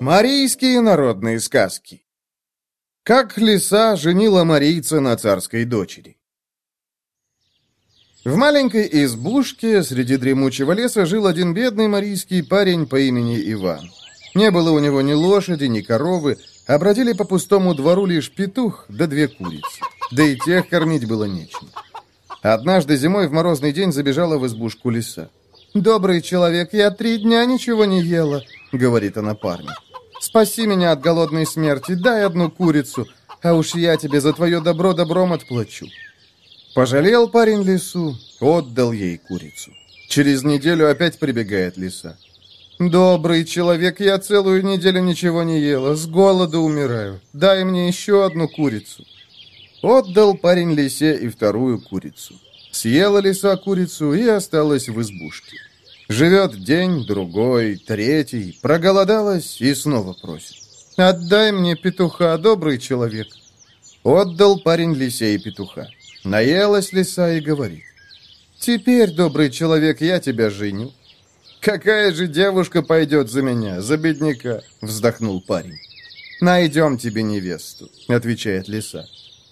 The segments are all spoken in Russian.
Марийские народные сказки Как лиса женила марийца на царской дочери В маленькой избушке среди дремучего леса жил один бедный марийский парень по имени Иван. Не было у него ни лошади, ни коровы, а бродили по пустому двору лишь петух да две курицы. Да и тех кормить было нечем. Однажды зимой в морозный день забежала в избушку лиса. «Добрый человек, я три дня ничего не ела», — говорит она парню. «Спаси меня от голодной смерти, дай одну курицу, а уж я тебе за твое добро добром отплачу». Пожалел парень лису, отдал ей курицу. Через неделю опять прибегает лиса. «Добрый человек, я целую неделю ничего не ела, с голода умираю. Дай мне еще одну курицу». Отдал парень лисе и вторую курицу. Съела лиса курицу и осталась в избушке. Живет день, другой, третий, проголодалась и снова просит. «Отдай мне петуха, добрый человек». Отдал парень лисе и петуха. Наелась лиса и говорит. «Теперь, добрый человек, я тебя женю». «Какая же девушка пойдет за меня, за бедняка?» Вздохнул парень. «Найдем тебе невесту», — отвечает лиса.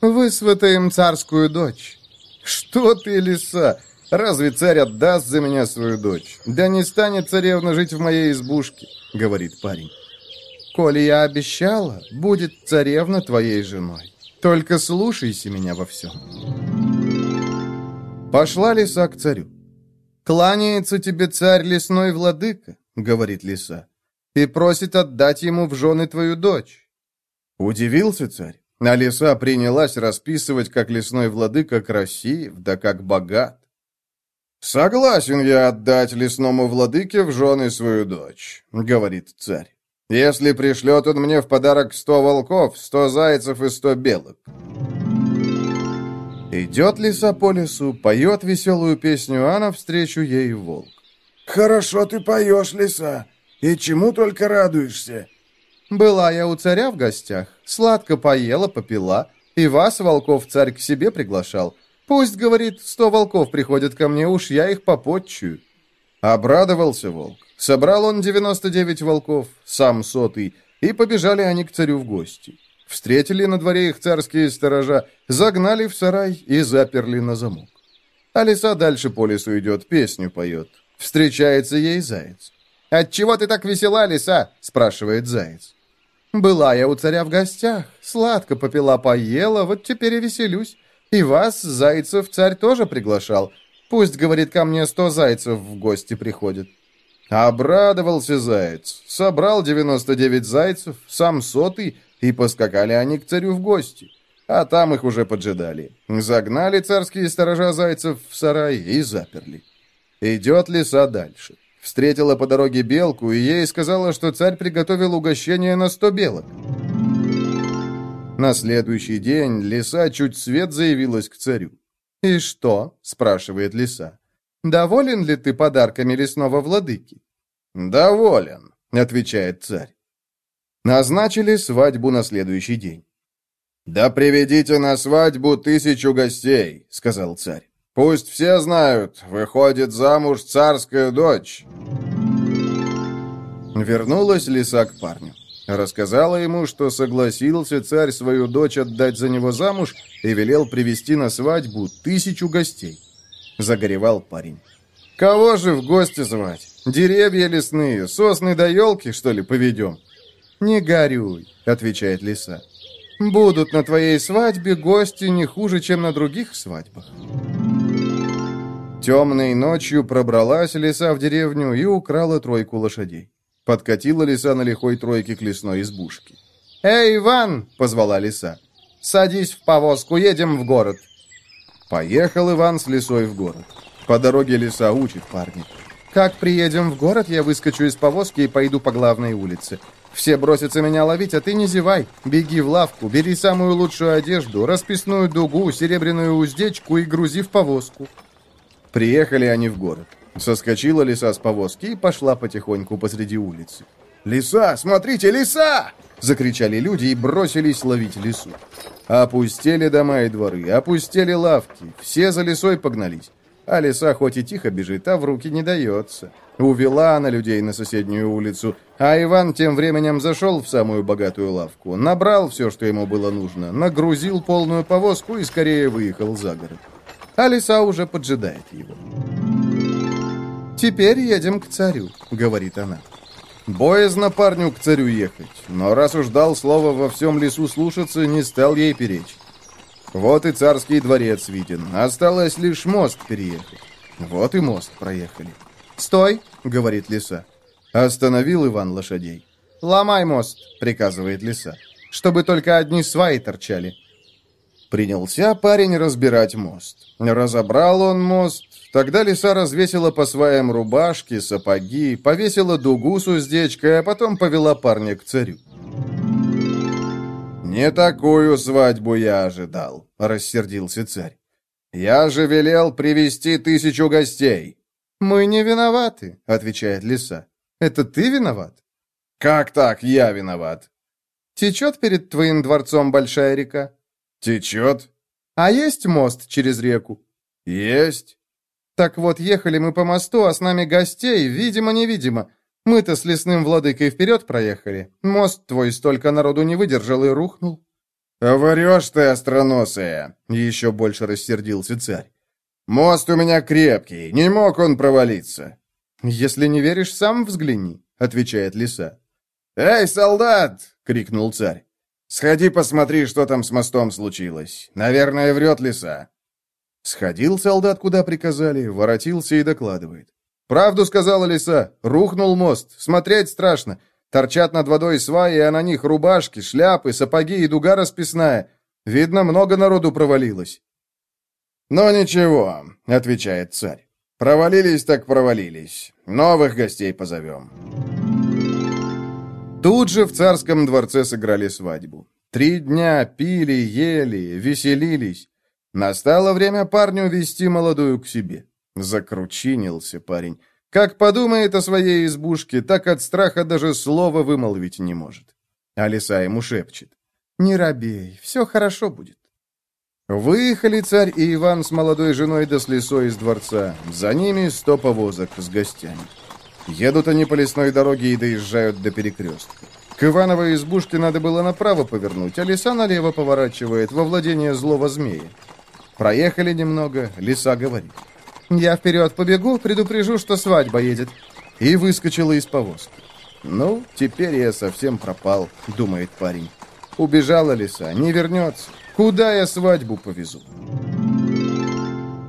«Высватаем царскую дочь». «Что ты, лиса? Разве царь отдаст за меня свою дочь? Да не станет царевна жить в моей избушке», — говорит парень. «Коли я обещала, будет царевна твоей женой. Только слушайся меня во всем». Пошла лиса к царю. «Кланяется тебе царь лесной владыка», — говорит лиса, «и просит отдать ему в жены твою дочь». Удивился царь. А лиса принялась расписывать, как лесной владыка красив, да как богат. «Согласен я отдать лесному владыке в жены свою дочь», — говорит царь. «Если пришлет он мне в подарок сто волков, сто зайцев и сто белок». Идет лиса по лесу, поет веселую песню, а навстречу ей волк. «Хорошо ты поешь, лиса, и чему только радуешься?» Была я у царя в гостях, сладко поела, попила, и вас, волков, царь к себе приглашал. Пусть, говорит, сто волков приходят ко мне, уж я их попотчую». Обрадовался волк. Собрал он девяносто девять волков, сам сотый, и побежали они к царю в гости. Встретили на дворе их царские сторожа, загнали в сарай и заперли на замок. А лиса дальше по лесу идет, песню поет. Встречается ей заяц. «Отчего ты так весела, лиса?» – спрашивает заяц. Была я у царя в гостях, сладко попила, поела, вот теперь и веселюсь. И вас, зайцев, царь тоже приглашал. Пусть, говорит, ко мне сто зайцев в гости приходит. Обрадовался заяц, собрал девяносто девять зайцев, сам сотый, и поскакали они к царю в гости. А там их уже поджидали. Загнали царские сторожа зайцев в сарай и заперли. Идет лиса дальше. Встретила по дороге белку, и ей сказала, что царь приготовил угощение на сто белок. На следующий день лиса чуть свет заявилась к царю. «И что?» – спрашивает лиса. «Доволен ли ты подарками лесного владыки?» «Доволен», – отвечает царь. Назначили свадьбу на следующий день. «Да приведите на свадьбу тысячу гостей», — сказал царь. Пусть все знают, выходит замуж царская дочь. Вернулась лиса к парню. Рассказала ему, что согласился царь свою дочь отдать за него замуж и велел привести на свадьбу тысячу гостей. Загоревал парень. «Кого же в гости звать? Деревья лесные, сосны да елки, что ли, поведем?» «Не горюй», — отвечает лиса. «Будут на твоей свадьбе гости не хуже, чем на других свадьбах». Темной ночью пробралась лиса в деревню и украла тройку лошадей. Подкатила лиса на лихой тройке к лесной избушке. «Эй, Иван!» — позвала лиса. «Садись в повозку, едем в город». Поехал Иван с лисой в город. По дороге лиса учит парня. «Как приедем в город, я выскочу из повозки и пойду по главной улице. Все бросятся меня ловить, а ты не зевай. Беги в лавку, бери самую лучшую одежду, расписную дугу, серебряную уздечку и грузи в повозку. Приехали они в город. Соскочила лиса с повозки и пошла потихоньку посреди улицы. «Лиса! Смотрите, лиса!» Закричали люди и бросились ловить лису. Опустели дома и дворы, опустели лавки, все за лисой погнались. А лиса хоть и тихо бежит, а в руки не дается. Увела она людей на соседнюю улицу, а Иван тем временем зашел в самую богатую лавку, набрал все, что ему было нужно, нагрузил полную повозку и скорее выехал за город. А лиса уже поджидает его. «Теперь едем к царю», — говорит она. Боязно парню к царю ехать, но раз уж дал слово во всем лесу слушаться, не стал ей перечь. Вот и царский дворец виден, осталось лишь мост переехать. Вот и мост проехали. «Стой!» — говорит лиса. Остановил Иван лошадей. «Ломай мост!» — приказывает лиса. «Чтобы только одни сваи торчали». Принялся парень разбирать мост. Разобрал он мост, Тогда лиса развесила по сваям рубашки, сапоги, повесила дугу с уздечкой, а потом повела парня к царю. «Не такую свадьбу я ожидал», — рассердился царь. «Я же велел привести тысячу гостей». «Мы не виноваты», — отвечает лиса. «Это ты виноват?» «Как так я виноват?» «Течет перед твоим дворцом большая река?» «Течет». «А есть мост через реку?» «Есть». Так вот, ехали мы по мосту, а с нами гостей, видимо-невидимо. Мы-то с лесным владыкой вперед проехали. Мост твой столько народу не выдержал и рухнул». «А врешь ты, остроносая!» — еще больше рассердился царь. «Мост у меня крепкий, не мог он провалиться». «Если не веришь, сам взгляни», — отвечает лиса. «Эй, солдат!» — крикнул царь. «Сходи посмотри, что там с мостом случилось. Наверное, врет лиса». Сходил солдат, куда приказали, воротился и докладывает. «Правду сказала лиса. Рухнул мост. Смотреть страшно. Торчат над водой сваи, а на них рубашки, шляпы, сапоги и дуга расписная. Видно, много народу провалилось». «Ну ничего», — отвечает царь. «Провалились так провалились. Новых гостей позовем». Тут же в царском дворце сыграли свадьбу. Три дня пили, ели, веселились. Настало время парню вести молодую к себе. Закручинился парень. Как подумает о своей избушке, так от страха даже слова вымолвить не может. Алиса ему шепчет. «Не робей, все хорошо будет». Выехали царь и Иван с молодой женой до слесой из дворца. За ними сто повозок с гостями. Едут они по лесной дороге и доезжают до перекрестка. К Ивановой избушке надо было направо повернуть, а лиса налево поворачивает во владение злого змея. Проехали немного, лиса говорит. «Я вперед побегу, предупрежу, что свадьба едет». И выскочила из повозки. «Ну, теперь я совсем пропал», — думает парень. «Убежала лиса, не вернется. Куда я свадьбу повезу?»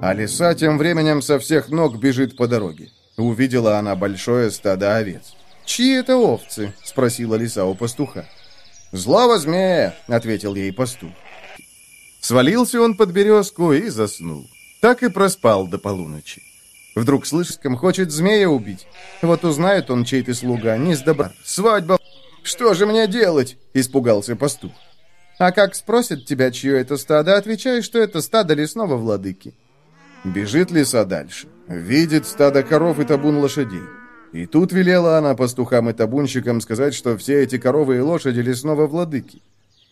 А лиса тем временем со всех ног бежит по дороге. Увидела она большое стадо овец. «Чьи это овцы?» — спросила лиса у пастуха. «Злого змея», — ответил ей пастух. Свалился он под березку и заснул. Так и проспал до полуночи. Вдруг слышком хочет змея убить. Вот узнает он, чей ты слуга, не с добра. Свадьба. Что же мне делать? Испугался пастух. А как спросят тебя, чье это стадо, отвечай, что это стадо лесного владыки. Бежит лиса дальше. Видит стадо коров и табун лошадей. И тут велела она пастухам и табунщикам сказать, что все эти коровы и лошади лесного владыки.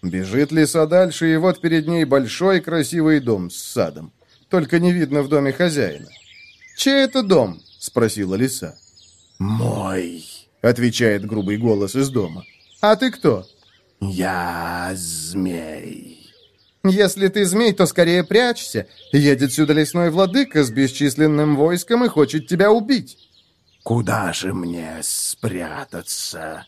Бежит лиса дальше, и вот перед ней большой красивый дом с садом. Только не видно в доме хозяина. «Чей это дом?» — спросила лиса. «Мой», — отвечает грубый голос из дома. «А ты кто?» «Я змей». «Если ты змей, то скорее прячься. Едет сюда лесной владыка с бесчисленным войском и хочет тебя убить». «Куда же мне спрятаться?»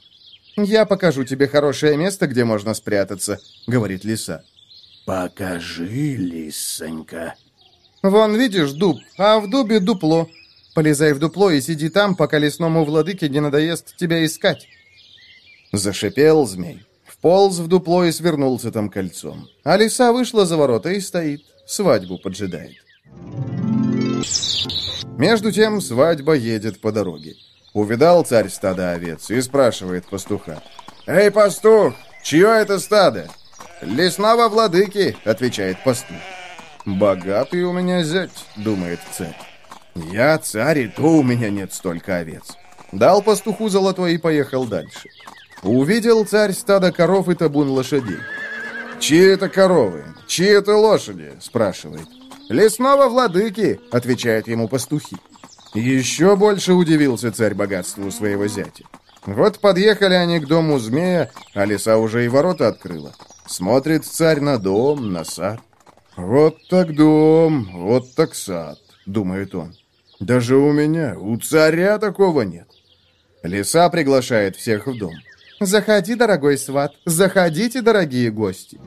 «Я покажу тебе хорошее место, где можно спрятаться», — говорит лиса. «Покажи, лисонька». «Вон, видишь, дуб, а в дубе дупло. Полезай в дупло и сиди там, пока лесному владыке не надоест тебя искать». Зашипел змей. Вполз в дупло и свернулся там кольцом. А лиса вышла за ворота и стоит, свадьбу поджидает. Между тем свадьба едет по дороге. Увидал царь стада овец и спрашивает пастуха. «Эй, пастух, чье это стадо?» «Лесного владыки», — отвечает пастух. «Богатый у меня зять», — думает царь. «Я царь, и то у меня нет столько овец». Дал пастуху золотой и поехал дальше. Увидел царь стадо коров и табун лошадей. «Чьи это коровы? Чьи это лошади?» — спрашивает. «Лесного владыки!» — отвечают ему пастухи. Еще больше удивился царь богатству своего зятя. Вот подъехали они к дому змея, а лиса уже и ворота открыла. Смотрит царь на дом, на сад. «Вот так дом, вот так сад», — думает он. «Даже у меня, у царя такого нет». Лиса приглашает всех в дом. «Заходи, дорогой сват, заходите, дорогие гости».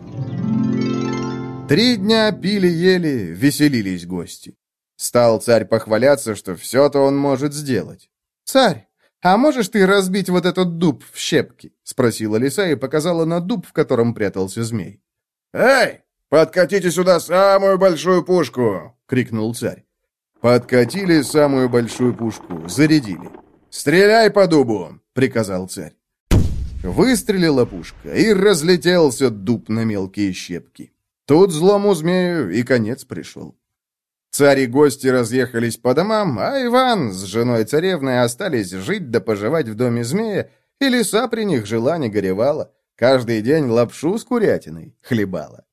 Три дня пили-ели, веселились гости. Стал царь похваляться, что все-то он может сделать. «Царь, а можешь ты разбить вот этот дуб в щепки?» — спросила лиса и показала на дуб, в котором прятался змей. «Эй, подкатите сюда самую большую пушку!» — крикнул царь. Подкатили самую большую пушку, зарядили. «Стреляй по дубу!» — приказал царь. Выстрелила пушка, и разлетелся дуб на мелкие щепки. Тут злому змею и конец пришел. Царь и гости разъехались по домам, а Иван с женой царевной остались жить да поживать в доме змея, и лиса при них жила не горевала. Каждый день лапшу с курятиной хлебала.